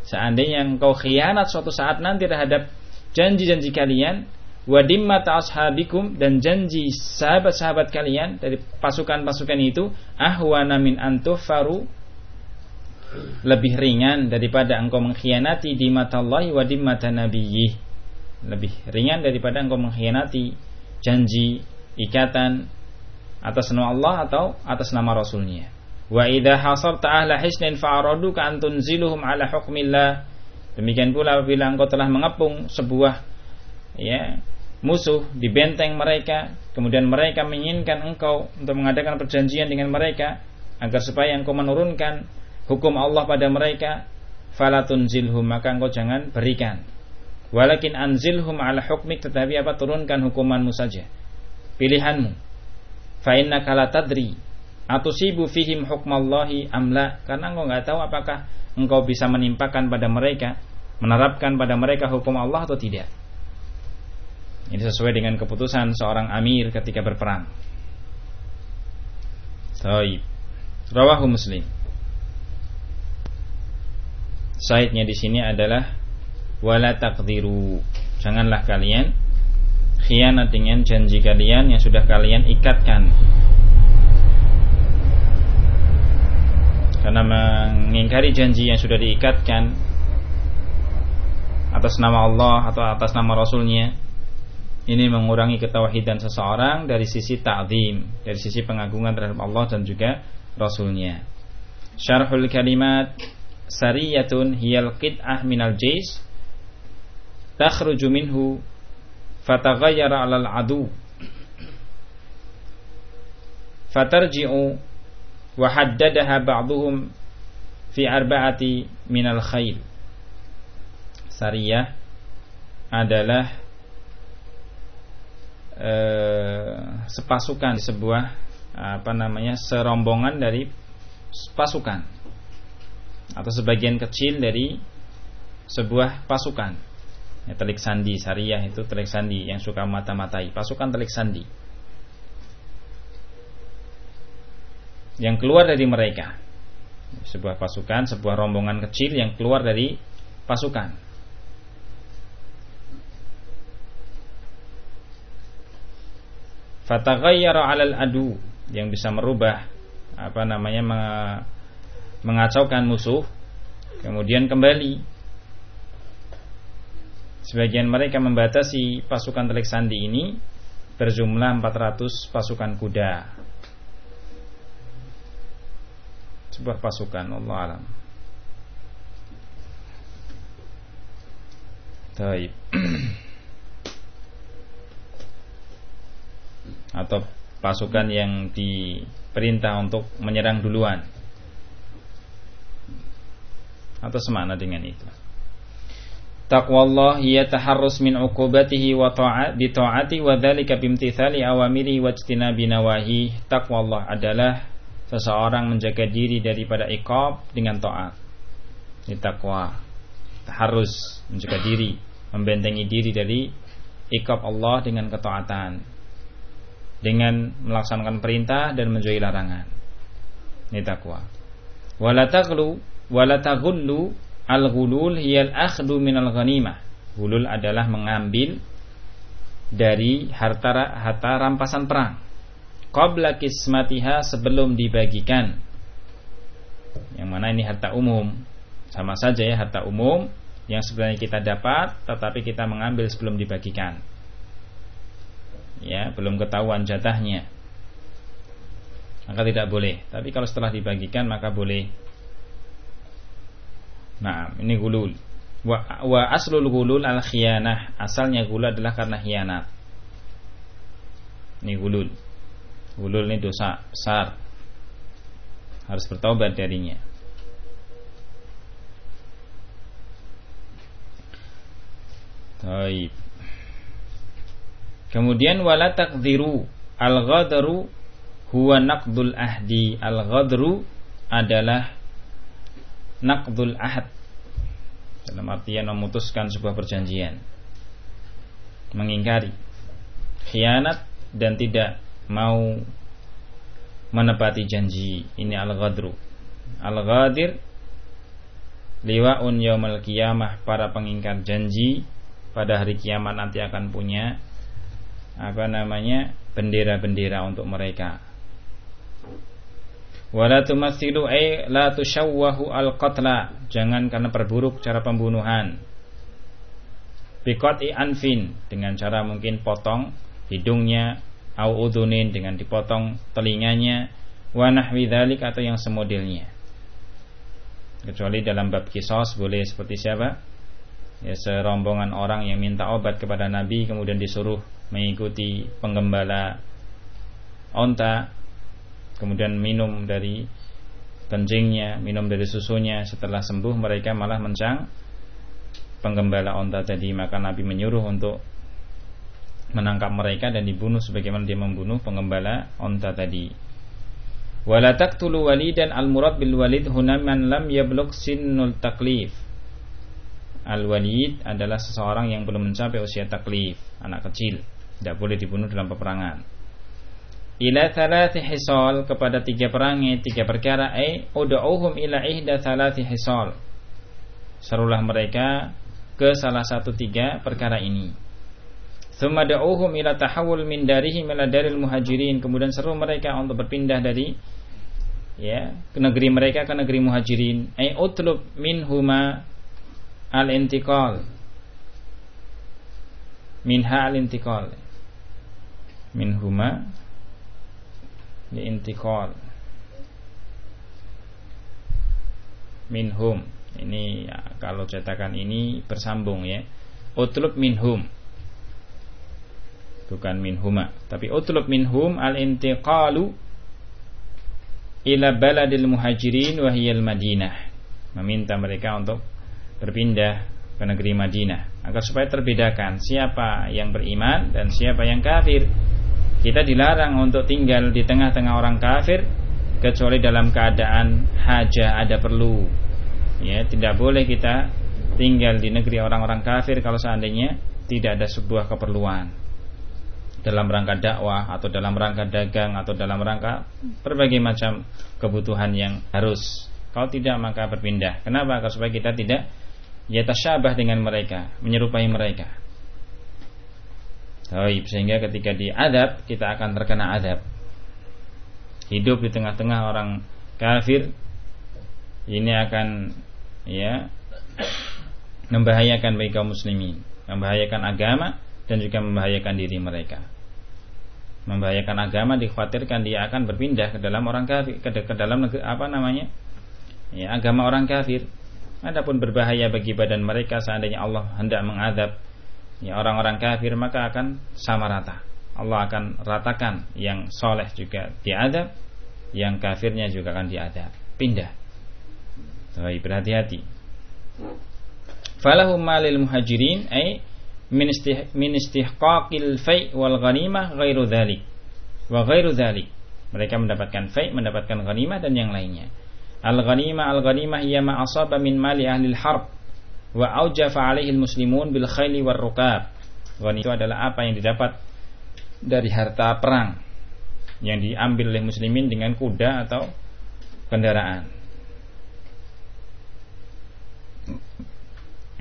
Speaker 1: Seandainya engkau khianat suatu saat nanti terhadap janji-janji kalian Wadimmat ashabikum dan janji sahabat-sahabat kalian dari pasukan-pasukan itu ahwana min antuhfaru lebih ringan daripada engkau mengkhianati di mata Allah wa di mata nabiyyi lebih ringan daripada engkau mengkhianati janji ikatan atas nama Allah atau atas nama Rasulnya Wa idha hasarta ahla hisnin fa'aradu ka antun ziluhum ala hukmillah. Demikian pula apabila engkau telah mengepung sebuah ya musuh di benteng mereka, kemudian mereka menginginkan engkau untuk mengadakan perjanjian dengan mereka agar supaya engkau menurunkan hukum Allah pada mereka, falatun zilhum maka engkau jangan berikan. Walakin anzilhum ala hukmik tetapi apa turunkan hukumanmu saja. Pilihanmu. Fa innaka la tadri atusibu fihim hukmallahi amla karena engkau nggak tahu apakah engkau bisa menimpakan pada mereka menerapkan pada mereka hukum Allah atau tidak ini sesuai dengan keputusan seorang amir ketika berperang Taib Rawahu Muslim Saidnya di sini adalah wala taqdiru. Janganlah kalian khianat dengan janji kalian yang sudah kalian ikatkan karena mengingkari janji yang sudah diikatkan atas nama Allah atau atas nama Rasulnya ini mengurangi ketauhidan seseorang dari sisi ta'zim dari sisi pengagungan terhadap Allah dan juga Rasulnya syarhul kalimat sariyatun hiyal qit'ah minal jais. Takhruju minhu fataghayyara 'alal adu. Fatarji'u wa haddadaha ba'dhum fi arba'ati minal khail. Sariyah adalah eh, sepasukan sebuah apa namanya serombongan dari pasukan atau sebagian kecil dari sebuah pasukan. Ya, telik sandi syariah itu telik sandi yang suka mata-matai. Pasukan telik sandi. Yang keluar dari mereka. Sebuah pasukan sebuah rombongan kecil yang keluar dari pasukan. Fataghayyara 'alal adu yang bisa merubah apa namanya mengacaukan musuh kemudian kembali. Sebagian mereka membatasi pasukan Telik Sandi ini berjumlah 400 pasukan kuda. Sebuah pasukan Allah alam. Taib. Atau pasukan yang diperintah untuk menyerang duluan atau semana dengan itu. Taqwallah hiya taharrus min uqubatihi wa ta'at bi ta'ati wa dzalika bimtithali awamirihi wa ijtinabi nawahi. Taqwallah adalah seseorang menjaga diri daripada iqab dengan taat. Ini takwa. Harus menjaga diri, membentengi diri dari iqab Allah dengan ketaatan dengan melaksanakan perintah dan menjauhi larangan. Ini takwa. Wala taglu wala taghullu al-ghulul hiyal akhdu minal ghanimah. Gulul adalah mengambil dari harta harta rampasan perang. Qabla kismatiha sebelum dibagikan. Yang mana ini harta umum. Sama saja ya harta umum yang sebenarnya kita dapat tetapi kita mengambil sebelum dibagikan ya belum ketahuan jatahnya maka tidak boleh tapi kalau setelah dibagikan maka boleh nah ini gulul wa, wa aslul gulul al khianah asalnya gulul adalah karena khianat. Ini gulul gulul ini dosa besar. Harus bertobat darinya. Taib. Kemudian wala takdiru al-ghadru huwa naqdul ahdi. Al-ghadru adalah naqdul ahad. Dalam artian memutuskan sebuah perjanjian. Mengingkari khianat dan tidak mau menepati janji. Ini al-ghadru. Al-ghadir liwaun yaumal qiyamah para pengingkar janji pada hari kiamat nanti akan punya apa namanya bendera-bendera untuk mereka. Wala tumatsilu ay la tushawwahu al-qatla. Jangan karena perburuk cara pembunuhan. Biqati anfin dengan cara mungkin potong hidungnya au udunin dengan dipotong telinganya wa nahwi atau yang semodelnya. Kecuali dalam bab kisos boleh seperti siapa? Ya serombongan orang yang minta obat kepada Nabi kemudian disuruh mengikuti penggembala onta kemudian minum dari kencingnya minum dari susunya. Setelah sembuh mereka malah mencang penggembala onta tadi. Maka Nabi menyuruh untuk menangkap mereka dan dibunuh sebagaimana dia membunuh penggembala onta tadi. Wala taqtulu walidan al murad bil walid hunaman lam yablugh sinnul taklif. Al walid adalah seseorang yang belum mencapai usia taklif anak kecil. Tidak boleh dibunuh dalam peperangan ila thalathi hisal kepada tiga perangai tiga perkara ai ud'uhum ila ihda thalathi hisal. Serulah mereka ke salah satu tiga perkara ini. Thumma da'uhum ila tahawul min darihim ila daril muhajirin. Kemudian seru mereka untuk berpindah dari ya ke negeri mereka ke negeri muhajirin. Ai utlub minhuma al intiqal minha al intiqal minhuma liintiqal. Minhum. Ini ya, kalau cetakan ini bersambung ya. Utlub minhum. Bukan minhuma. Tapi utlub minhum al intiqalu ila baladil muhajirin wa Madinah. Meminta mereka untuk berpindah ke negeri Madinah. Agar supaya terbedakan siapa yang beriman dan siapa yang kafir. Kita dilarang untuk tinggal di tengah-tengah orang kafir kecuali dalam keadaan hajah ada perlu. Ya, tidak boleh kita tinggal di negeri orang-orang kafir kalau seandainya tidak ada sebuah keperluan dalam rangka dakwah atau dalam rangka dagang atau dalam rangka berbagai macam kebutuhan yang harus. Kalau tidak maka berpindah. Kenapa? Karena supaya kita tidak ya tasyabah dengan mereka, menyerupai mereka. Baik, sehingga ketika diadab kita akan terkena adab. Hidup di tengah-tengah orang kafir ini akan ya membahayakan bagi kaum muslimin, membahayakan agama dan juga membahayakan diri mereka. Membahayakan agama dikhawatirkan dia akan berpindah ke dalam orang kafir, ke, ke dalam negeri, apa namanya? Ya, agama orang kafir. Adapun berbahaya bagi badan mereka seandainya Allah hendak mengadab ya orang-orang kafir maka akan sama rata. Allah akan ratakan yang soleh juga diadab, yang kafirnya juga akan diadab. Pindah. Baik, berhati-hati. Falahum malil muhajirin ay min istihqaqil fai wal ghanimah ghairu dhalik wa ghairu dhalik mereka mendapatkan fai mendapatkan ghanimah dan yang lainnya Al-ghanimah al-ghanimah hiya ma asaba min mali ahli al-harb wa aujafa alaihi al-muslimun bil khayli war rukab. Ghanimah itu adalah apa yang didapat dari harta perang yang diambil oleh muslimin dengan kuda atau kendaraan.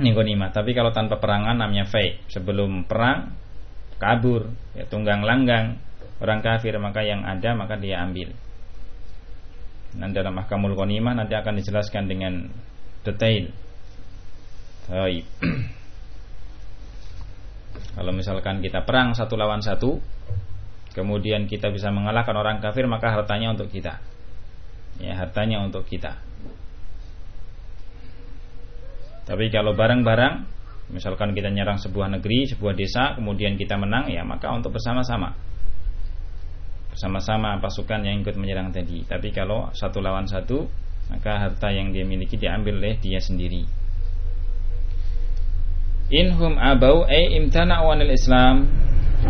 Speaker 1: Ini ghanimah. Tapi kalau tanpa perangan namanya fai. Sebelum perang kabur, ya tunggang langgang orang kafir maka yang ada maka dia ambil. Dan dalam Mahkamul Ghanimah nanti akan dijelaskan dengan detail. Baik. Kalau misalkan kita perang satu lawan satu, kemudian kita bisa mengalahkan orang kafir, maka hartanya untuk kita. Ya, hartanya untuk kita. Tapi kalau barang-barang, misalkan kita nyerang sebuah negeri, sebuah desa, kemudian kita menang, ya maka untuk bersama-sama bersama-sama pasukan yang ikut menyerang tadi. Tapi kalau satu lawan satu, maka harta yang dia miliki diambil oleh dia sendiri. Inhum abau ay imtana wanil Islam.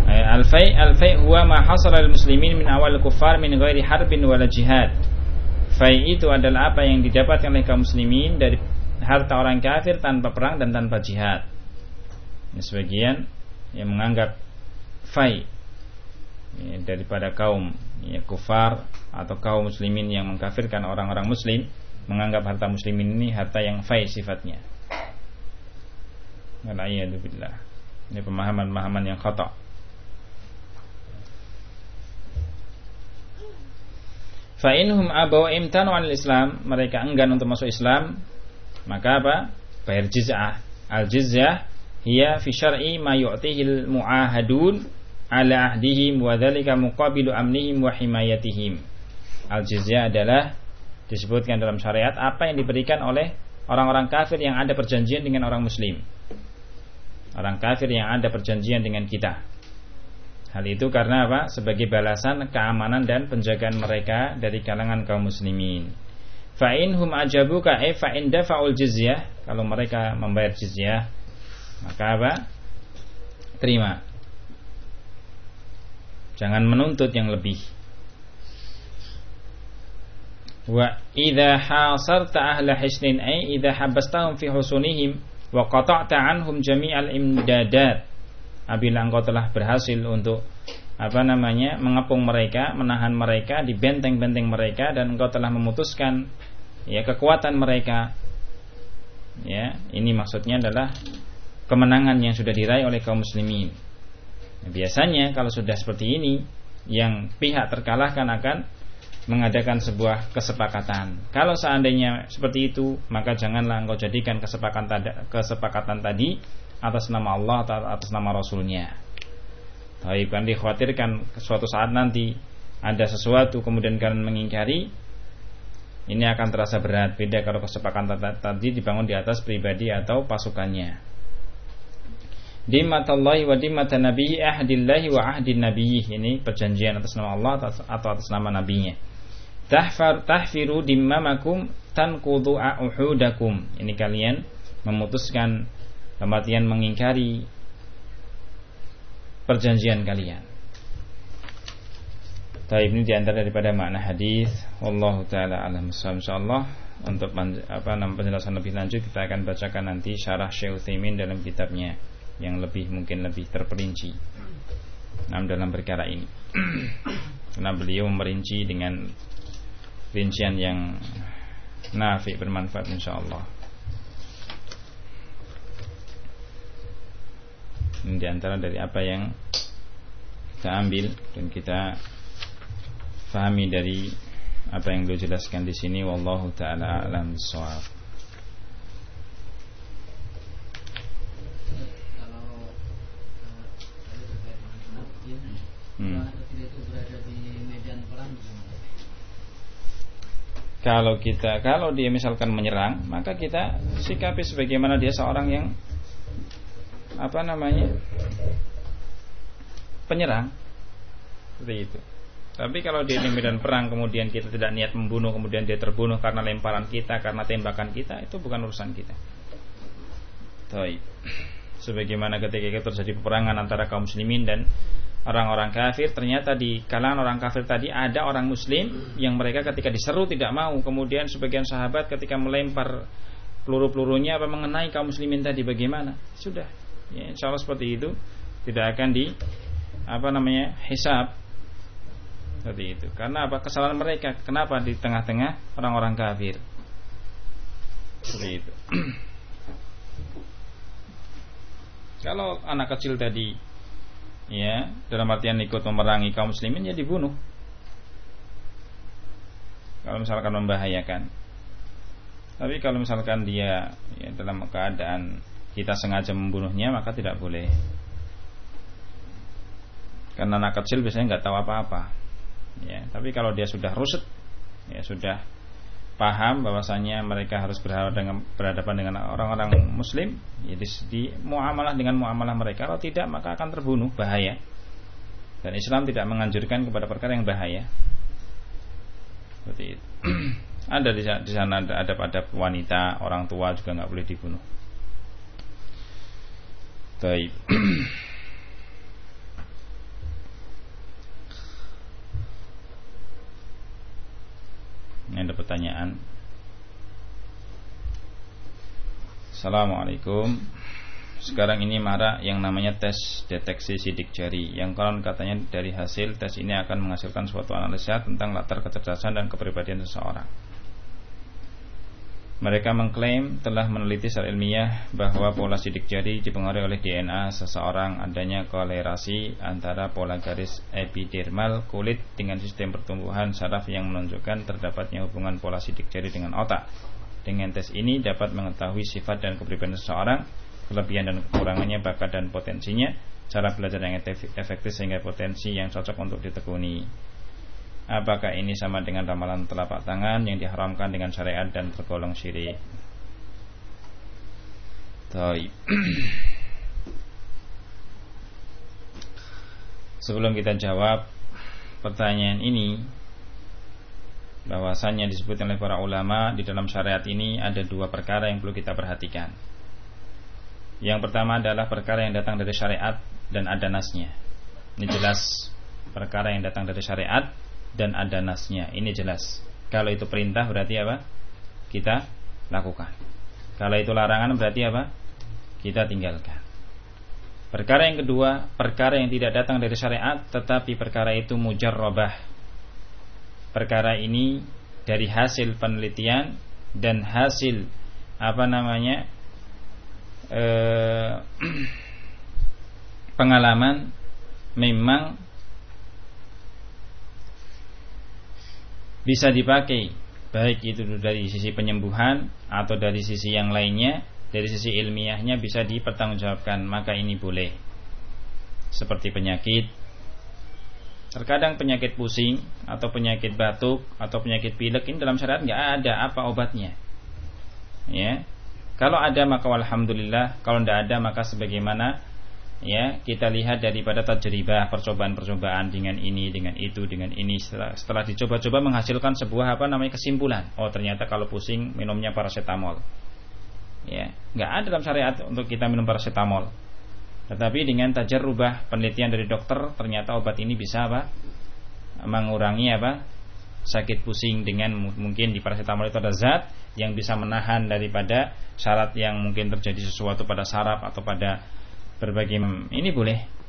Speaker 1: Al-fai al-fai huwa ma hasala al-muslimin min awal kufar min ghairi harbin wala jihad. Fai itu adalah apa yang didapatkan oleh kaum muslimin dari harta orang kafir tanpa perang dan tanpa jihad. Ini sebagian yang menganggap fai ya, daripada kaum ya, kufar atau kaum muslimin yang mengkafirkan orang-orang muslim menganggap harta muslimin ini harta yang fai sifatnya. Waliyadzubillah. Ini pemahaman-pemahaman yang khata. Fa'inhum abaw imtanu al-Islam, mereka enggan untuk masuk Islam, maka apa? Bayar jizyah. Al-jizyah hiya fi syar'i ma yu'tihi al-mu'ahadun ala ahdihim wa dzalika muqabilu amnihim wa himayatihim. Al jizyah adalah disebutkan dalam syariat apa yang diberikan oleh orang-orang kafir yang ada perjanjian dengan orang muslim. Orang kafir yang ada perjanjian dengan kita. Hal itu karena apa? Sebagai balasan keamanan dan penjagaan mereka dari kalangan kaum muslimin. Fa'in hum ajabuka eh fa'in dafa'ul jizyah Kalau mereka membayar jizyah Maka apa? Terima Jangan menuntut yang lebih. Wa idza hasarta ahla hisnin ay idza habastahum fi husunihim wa qata'ta anhum jami'al imdadat. Apabila engkau telah berhasil untuk apa namanya mengepung mereka, menahan mereka di benteng-benteng mereka dan engkau telah memutuskan ya kekuatan mereka. Ya, ini maksudnya adalah kemenangan yang sudah diraih oleh kaum muslimin. Biasanya kalau sudah seperti ini yang pihak terkalahkan akan mengadakan sebuah kesepakatan. Kalau seandainya seperti itu, maka janganlah engkau jadikan kesepakatan kesepakatan tadi atas nama Allah atau atas nama Rasulnya. Tapi kan dikhawatirkan suatu saat nanti ada sesuatu kemudian kalian mengingkari, ini akan terasa berat. Beda kalau kesepakatan tadi dibangun di atas pribadi atau pasukannya dimatallahi wa dimata nabiyyi ahdillahi wa ahdin nabiyyi ini perjanjian atas nama Allah atau atas nama nabinya tahfar tahfiru dimmamakum tanqudu uhudakum ini kalian memutuskan kematian mengingkari perjanjian kalian Taib ini di antara daripada makna hadis. Wallahu taala alam insyaallah untuk apa nama penjelasan lebih lanjut kita akan bacakan nanti syarah Syekh Utsaimin dalam kitabnya yang lebih mungkin lebih terperinci dalam perkara ini. Karena beliau merinci dengan rincian yang nafi bermanfaat insyaallah. Ini di antara dari apa yang kita ambil dan kita fahami dari apa yang beliau jelaskan di sini wallahu taala alam shawab. Hmm. Kalau kita kalau dia misalkan menyerang, maka kita sikapi sebagaimana dia seorang yang apa namanya? penyerang. Seperti itu. Tapi kalau dia di medan perang kemudian kita tidak niat membunuh kemudian dia terbunuh karena lemparan kita, karena tembakan kita, itu bukan urusan kita. Baik. Sebagaimana ketika terjadi peperangan antara kaum muslimin dan orang-orang kafir, ternyata di kalangan orang kafir tadi ada orang muslim yang mereka ketika diseru tidak mau, kemudian sebagian sahabat ketika melempar peluru-pelurunya apa mengenai kaum muslimin tadi bagaimana? Sudah. Ya, insya Allah seperti itu tidak akan di apa namanya hisab seperti itu. Karena apa? Kesalahan mereka. Kenapa di tengah-tengah orang-orang kafir? Seperti itu. Kalau anak kecil tadi ya, dalam artian ikut memerangi kaum muslimin ya dibunuh. Kalau misalkan membahayakan. Tapi kalau misalkan dia ya, dalam keadaan kita sengaja membunuhnya maka tidak boleh. Karena anak kecil biasanya nggak tahu apa-apa ya tapi kalau dia sudah rusut ya sudah paham bahwasanya mereka harus berhadapan dengan berhadapan dengan orang-orang muslim ya di, muamalah dengan muamalah mereka. Kalau tidak maka akan terbunuh bahaya. Dan Islam tidak menganjurkan kepada perkara yang bahaya. Seperti itu. Ada di, sana ada ada wanita orang tua juga nggak boleh dibunuh. Baik. Ini ada pertanyaan. Assalamualaikum. Sekarang ini marak yang namanya tes deteksi sidik jari Yang konon katanya dari hasil tes ini akan menghasilkan suatu analisa tentang latar kecerdasan dan kepribadian seseorang mereka mengklaim telah meneliti secara ilmiah bahwa pola sidik jari dipengaruhi oleh DNA seseorang adanya kolerasi antara pola garis epidermal kulit dengan sistem pertumbuhan saraf yang menunjukkan terdapatnya hubungan pola sidik jari dengan otak. Dengan tes ini dapat mengetahui sifat dan kepribadian seseorang, kelebihan dan kekurangannya, bakat dan potensinya, cara belajar yang efektif sehingga potensi yang cocok untuk ditekuni. Apakah ini sama dengan ramalan telapak tangan yang diharamkan dengan syariat dan tergolong syirik? Sebelum kita jawab pertanyaan ini bahwasannya disebut oleh para ulama di dalam syariat ini ada dua perkara yang perlu kita perhatikan. Yang pertama adalah perkara yang datang dari syariat dan ada nasnya. Ini jelas perkara yang datang dari syariat dan ada nasnya. Ini jelas. Kalau itu perintah berarti apa? Kita lakukan. Kalau itu larangan berarti apa? Kita tinggalkan. Perkara yang kedua, perkara yang tidak datang dari syariat tetapi perkara itu mujarrabah. Perkara ini dari hasil penelitian dan hasil apa namanya? Eh, pengalaman memang bisa dipakai baik itu dari sisi penyembuhan atau dari sisi yang lainnya dari sisi ilmiahnya bisa dipertanggungjawabkan maka ini boleh. Seperti penyakit. Terkadang penyakit pusing atau penyakit batuk atau penyakit pilek ini dalam syariat nggak ada apa obatnya. Ya. Kalau ada maka alhamdulillah. Kalau tidak ada maka sebagaimana ya kita lihat daripada tajribah percobaan-percobaan dengan ini dengan itu dengan ini. Setelah, setelah dicoba-coba menghasilkan sebuah apa namanya kesimpulan. Oh ternyata kalau pusing minumnya paracetamol. Ya nggak ada dalam syariat untuk kita minum paracetamol. Tetapi dengan tajarrubah penelitian dari dokter ternyata obat ini bisa apa? Mengurangi apa? Sakit pusing dengan mungkin di paracetamol itu ada zat yang bisa menahan daripada syarat yang mungkin terjadi sesuatu pada saraf atau pada berbagai ini boleh.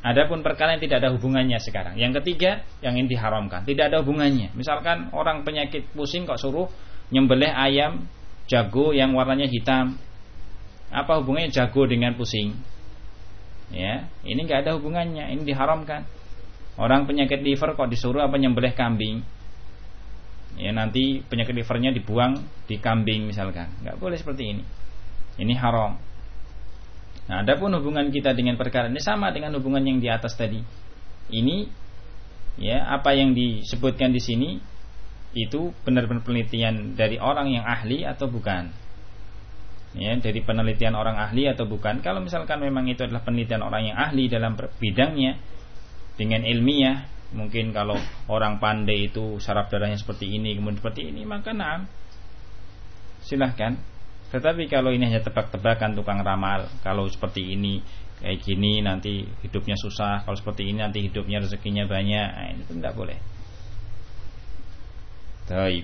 Speaker 1: Adapun perkara yang tidak ada hubungannya sekarang. Yang ketiga, yang ini diharamkan, tidak ada hubungannya. Misalkan orang penyakit pusing kok suruh nyembelih ayam jago yang warnanya hitam. Apa hubungannya jago dengan pusing? Ya, ini nggak ada hubungannya. Ini diharamkan. Orang penyakit liver kok disuruh apa nyembelih kambing? Ya nanti penyakit livernya dibuang di kambing misalkan. Nggak boleh seperti ini. Ini haram. Nah, adapun hubungan kita dengan perkara ini sama dengan hubungan yang di atas tadi. Ini ya, apa yang disebutkan di sini itu benar-benar penelitian dari orang yang ahli atau bukan? Ya, dari penelitian orang ahli atau bukan? Kalau misalkan memang itu adalah penelitian orang yang ahli dalam bidangnya dengan ilmiah, mungkin kalau orang pandai itu saraf darahnya seperti ini, kemudian seperti ini, maka nah silahkan tetapi kalau ini hanya tebak-tebakan tukang ramal, kalau seperti ini kayak gini nanti hidupnya susah, kalau seperti ini nanti hidupnya rezekinya banyak, nah, ini tidak boleh. Taib.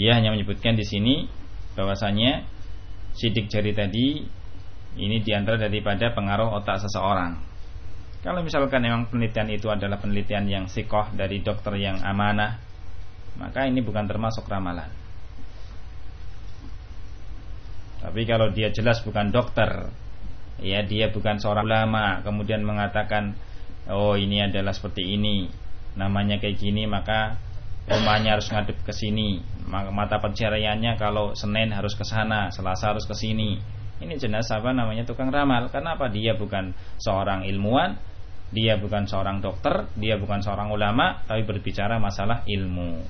Speaker 1: Dia hanya menyebutkan di sini bahwasanya sidik jari tadi ini di antara daripada pengaruh otak seseorang. Kalau misalkan memang penelitian itu adalah penelitian yang sikoh dari dokter yang amanah, maka ini bukan termasuk ramalan. Tapi kalau dia jelas bukan dokter, ya dia bukan seorang ulama, kemudian mengatakan, oh ini adalah seperti ini, namanya kayak gini, maka rumahnya harus ngadep ke sini, mata pencariannya kalau Senin harus ke sana, Selasa harus ke sini. Ini jelas apa namanya tukang ramal. Kenapa dia bukan seorang ilmuwan, dia bukan seorang dokter, dia bukan seorang ulama, tapi berbicara masalah ilmu.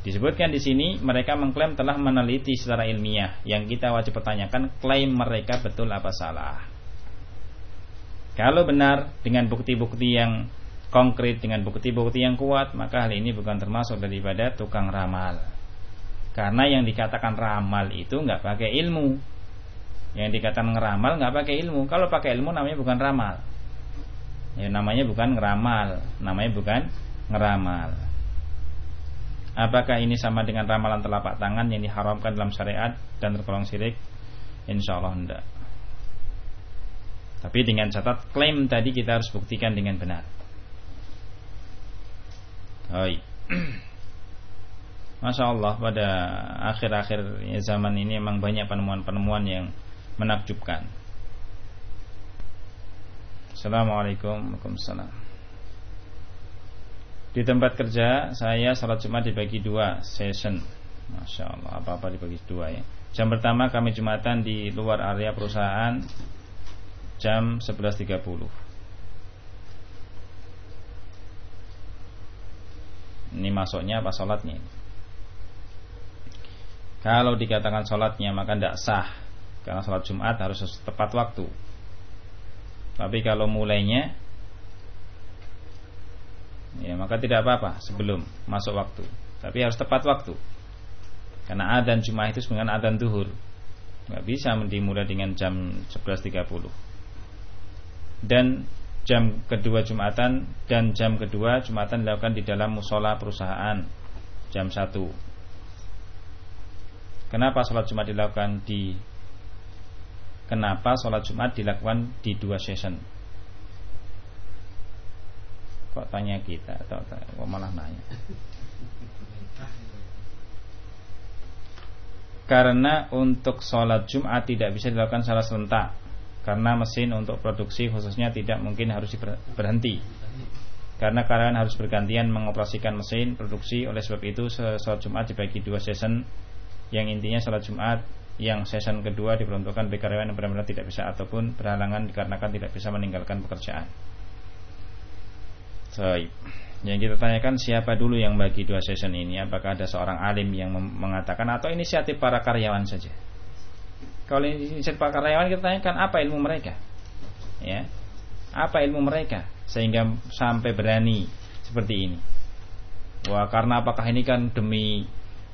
Speaker 1: Disebutkan di sini mereka mengklaim telah meneliti secara ilmiah. Yang kita wajib pertanyakan klaim mereka betul apa salah. Kalau benar dengan bukti-bukti yang konkret dengan bukti-bukti yang kuat, maka hal ini bukan termasuk daripada tukang ramal. Karena yang dikatakan ramal itu nggak pakai ilmu. Yang dikatakan ngeramal nggak pakai ilmu. Kalau pakai ilmu namanya bukan ramal. Ya namanya bukan ngeramal, namanya bukan ngeramal. Apakah ini sama dengan ramalan telapak tangan yang diharamkan dalam syariat dan tergolong syirik? Insya Allah tidak. Tapi dengan catat klaim tadi kita harus buktikan dengan benar. Hai. Masya Allah pada akhir-akhir zaman ini memang banyak penemuan-penemuan yang menakjubkan. Assalamualaikum warahmatullahi wabarakatuh. Di tempat kerja saya salat Jumat dibagi dua session. Masya Allah apa-apa dibagi dua ya. Jam pertama kami Jumatan di luar area perusahaan jam 11.30. Ini masuknya apa sholatnya? Kalau dikatakan sholatnya maka tidak sah Karena sholat Jumat harus tepat waktu Tapi kalau mulainya ya maka tidak apa-apa sebelum masuk waktu. Tapi harus tepat waktu. Karena adzan Jumat itu dengan adzan duhur. Nggak bisa dimulai dengan jam 11.30 dan jam kedua Jumatan dan jam kedua Jumatan dilakukan di dalam musola perusahaan jam 1 kenapa sholat Jumat dilakukan di kenapa sholat Jumat dilakukan di dua session kok tanya kita? Atau kok malah nanya? Karena untuk sholat Jumat tidak bisa dilakukan secara serentak. Karena mesin untuk produksi khususnya tidak mungkin harus berhenti. Karena karyawan harus bergantian mengoperasikan mesin produksi. Oleh sebab itu sholat Jumat dibagi dua season. Yang intinya sholat Jumat yang season kedua diperuntukkan bagi karyawan yang benar-benar tidak bisa ataupun berhalangan dikarenakan tidak bisa meninggalkan pekerjaan Baik. Yang kita tanyakan siapa dulu yang bagi dua session ini? Apakah ada seorang alim yang mengatakan atau inisiatif para karyawan saja? Kalau ini para karyawan kita tanyakan apa ilmu mereka? Ya. Apa ilmu mereka sehingga sampai berani seperti ini? Wah, karena apakah ini kan demi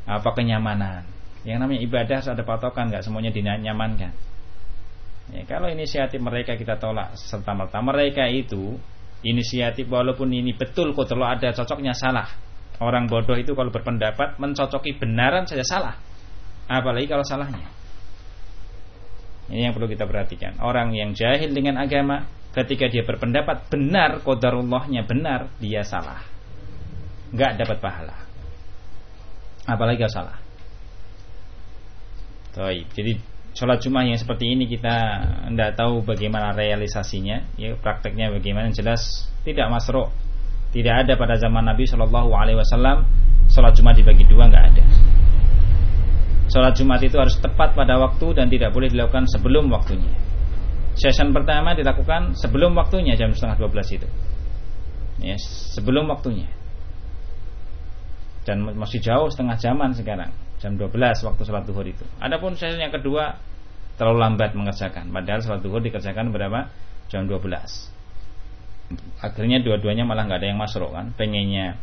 Speaker 1: apa kenyamanan? Yang namanya ibadah ada patokan, nggak semuanya dinyamankan. Ya, kalau inisiatif mereka kita tolak serta merta mereka itu inisiatif walaupun ini betul kok kalau ada cocoknya salah. Orang bodoh itu kalau berpendapat mencocoki benaran saja salah. Apalagi kalau salahnya. Ini yang perlu kita perhatikan. Orang yang jahil dengan agama ketika dia berpendapat benar kodarullahnya benar, dia salah. Enggak dapat pahala. Apalagi kalau salah. Jadi sholat Jumat yang seperti ini kita tidak tahu bagaimana realisasinya, ya prakteknya bagaimana jelas tidak masro, tidak ada pada zaman Nabi Shallallahu Alaihi Wasallam sholat Jumat dibagi dua nggak ada. Sholat Jumat itu harus tepat pada waktu dan tidak boleh dilakukan sebelum waktunya. Session pertama dilakukan sebelum waktunya jam setengah dua belas itu, ya, sebelum waktunya. Dan masih jauh setengah jaman sekarang jam 12 waktu sholat duhur itu. Adapun sesi yang kedua terlalu lambat mengerjakan. Padahal sholat duhur dikerjakan berapa? Jam 12. Akhirnya dua-duanya malah nggak ada yang masuk kan. Pengennya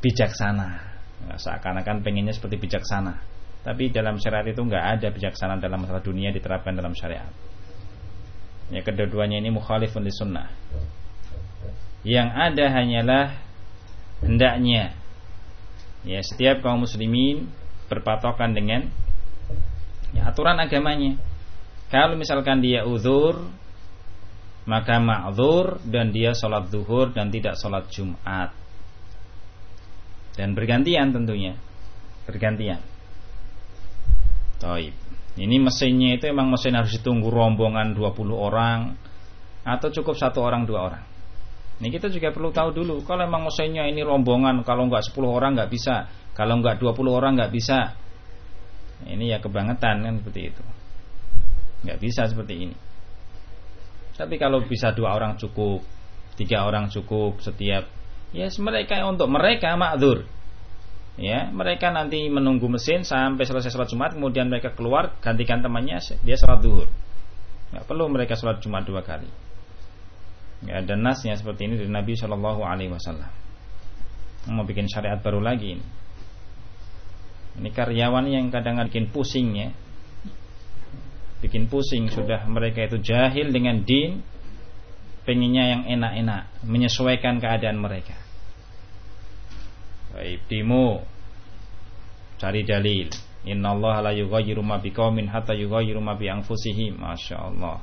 Speaker 1: bijaksana. Seakan-akan pengennya seperti bijaksana. Tapi dalam syariat itu nggak ada bijaksana dalam masalah dunia diterapkan dalam syariat. Ya kedua-duanya ini mukhalifun li sunnah. Yang ada hanyalah hendaknya ya setiap kaum muslimin berpatokan dengan ya, aturan agamanya. Kalau misalkan dia uzur maka ma'zur dan dia sholat zuhur dan tidak sholat Jumat. Dan bergantian tentunya. Bergantian. Taib. Ini mesinnya itu emang mesin harus ditunggu rombongan 20 orang atau cukup satu orang dua orang. Ini kita juga perlu tahu dulu kalau emang mesinnya ini rombongan kalau nggak 10 orang nggak bisa kalau nggak 20 orang nggak bisa. Ini ya kebangetan kan seperti itu. Nggak bisa seperti ini. Tapi kalau bisa dua orang cukup, tiga orang cukup setiap, ya mereka untuk mereka makdur. Ya, mereka nanti menunggu mesin sampai selesai sholat Jumat, kemudian mereka keluar gantikan temannya, dia sholat duhur. Nggak perlu mereka sholat Jumat dua kali. Nggak ada nasnya seperti ini dari Nabi Shallallahu Alaihi Wasallam. Mau bikin syariat baru lagi ini. Ini karyawan yang kadang bikin pusing ya. Bikin pusing sudah mereka itu jahil dengan din, pengennya yang enak-enak, menyesuaikan keadaan mereka. Baik, demo cari dalil. Inna Allah la yughayyiru ma biqaumin hatta yughayyiru ma bi anfusihim. Masya Allah.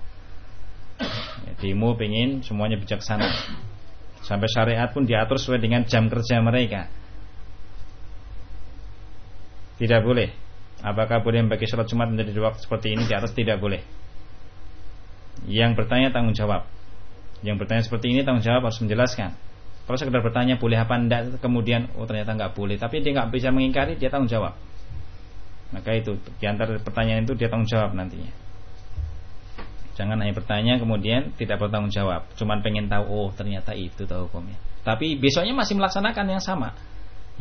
Speaker 1: Ya, demo pengen semuanya bijaksana. Sampai syariat pun diatur sesuai dengan jam kerja mereka tidak boleh. Apakah boleh membagi sholat Jumat menjadi dua waktu seperti ini di atas tidak boleh. Yang bertanya tanggung jawab. Yang bertanya seperti ini tanggung jawab harus menjelaskan. Kalau sekedar bertanya boleh apa enggak kemudian oh ternyata nggak boleh, tapi dia nggak bisa mengingkari dia tanggung jawab. Maka itu di antara pertanyaan itu dia tanggung jawab nantinya. Jangan hanya bertanya kemudian tidak bertanggung jawab, cuman pengen tahu oh ternyata itu tahu hukumnya. Tapi besoknya masih melaksanakan yang sama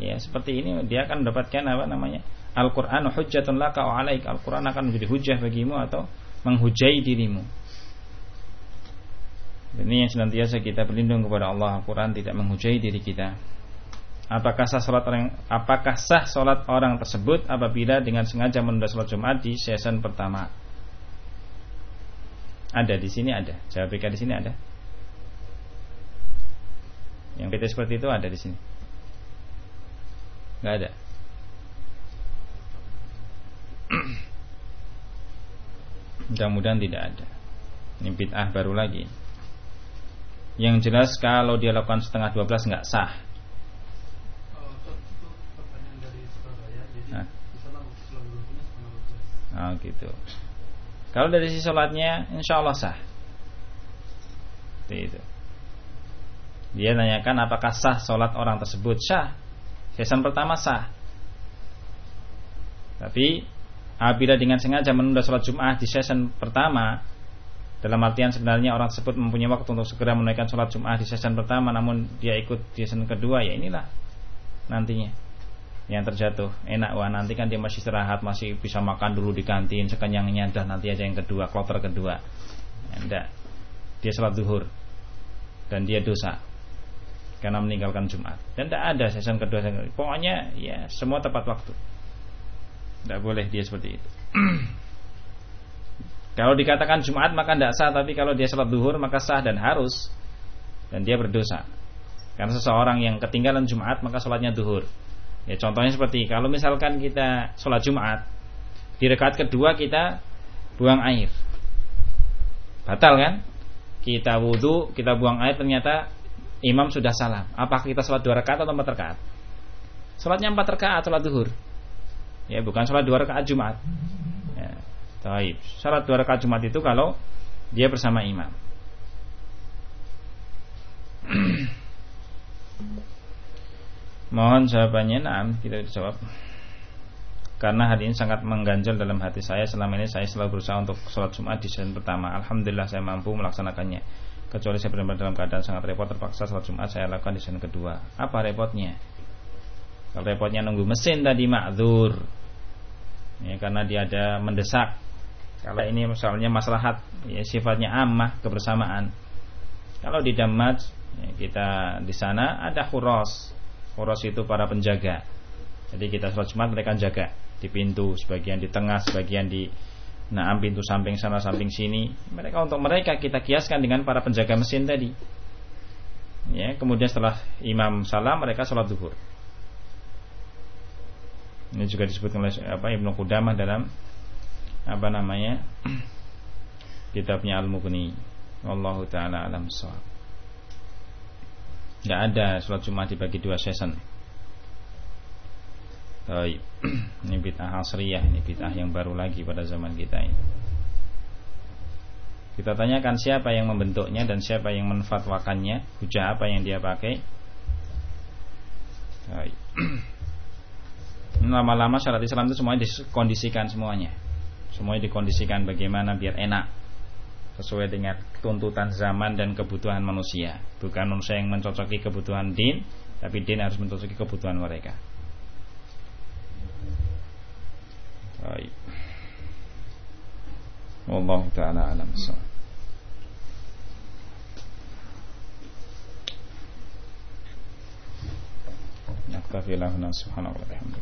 Speaker 1: ya seperti ini dia akan mendapatkan apa namanya Al-Qur'an hujjatun laka wa alaik Al-Qur'an akan menjadi hujah bagimu atau menghujai dirimu ini yang senantiasa kita berlindung kepada Allah Al-Quran tidak menghujai diri kita Apakah sah salat orang apakah sah salat orang tersebut apabila dengan sengaja menunda salat Jumat di season pertama? Ada di sini ada. Jawab di sini ada. Yang kita seperti itu ada di sini nggak ada. Mudah-mudahan tidak ada. Ini bid'ah baru lagi. Yang jelas kalau dia lakukan setengah 12 nggak sah. Oh gitu. Kalau dari sisi sholatnya insya Allah sah. Itu. Dia nanyakan apakah sah sholat orang tersebut? Sah Season pertama sah. Tapi apabila dengan sengaja menunda sholat Jum'ah di season pertama dalam artian sebenarnya orang tersebut mempunyai waktu untuk segera menunaikan sholat Jum'ah di season pertama namun dia ikut di season kedua ya inilah nantinya yang terjatuh. Enak wah nanti kan dia masih istirahat masih bisa makan dulu di kantin sekenyangnya dan nanti aja yang kedua kloter kedua. Enggak. Dia sholat duhur dan dia dosa karena meninggalkan Jumat. Dan tidak ada season kedua pokoknya ya semua tepat waktu. Tidak boleh dia seperti itu. Kalau dikatakan Jumat maka tidak sah. Tapi kalau dia sholat duhur maka sah dan harus. Dan dia berdosa. Karena seseorang yang ketinggalan Jumat maka sholatnya duhur. Ya contohnya seperti kalau misalkan kita sholat Jumat di rakaat kedua kita buang air, batal kan? Kita wudhu, kita buang air ternyata imam sudah salam. Apakah kita sholat dua rakaat atau empat rakaat? Sholatnya empat rakaat sholat duhur. Ya bukan sholat dua rakaat Jumat. Ya, taib. Sholat dua rakaat Jumat itu kalau dia bersama imam. Mohon jawabannya Naam kita dijawab Karena hari ini sangat mengganjal dalam hati saya Selama ini saya selalu berusaha untuk sholat Jumat di season pertama Alhamdulillah saya mampu melaksanakannya Kecuali saya benar-benar dalam keadaan sangat repot Terpaksa sholat Jumat saya lakukan di season kedua. Apa repotnya? Kalau repotnya nunggu mesin tadi makdur ya, Karena dia ada mendesak. Kalau ini misalnya maslahat ya, Sifatnya amah kebersamaan. Kalau di damat ya, Kita di sana ada khuros. Horos itu para penjaga. Jadi kita sholat Jumat mereka jaga di pintu, sebagian di tengah, sebagian di naam pintu samping sana samping sini. Mereka untuk mereka kita kiaskan dengan para penjaga mesin tadi. Ya, kemudian setelah imam salam mereka sholat zuhur. Ini juga disebut oleh apa Ibnu Qudamah dalam apa namanya kitabnya Al-Mughni. Wallahu taala alam shawab. Tidak ada sholat Jumat dibagi dua season. Baik. Ini bid'ah asriyah, ini bid'ah yang baru lagi pada zaman kita ini. Kita tanyakan siapa yang membentuknya dan siapa yang menfatwakannya, hujah apa yang dia pakai. Lama-lama syarat Islam itu semuanya dikondisikan semuanya. Semuanya dikondisikan bagaimana biar enak sesuai dengan tuntutan zaman dan kebutuhan manusia bukan manusia yang mencocoki kebutuhan din tapi din harus mencocoki kebutuhan mereka Baik. Allah taala alam Naktafi lahuna subhanahu wa ta'ala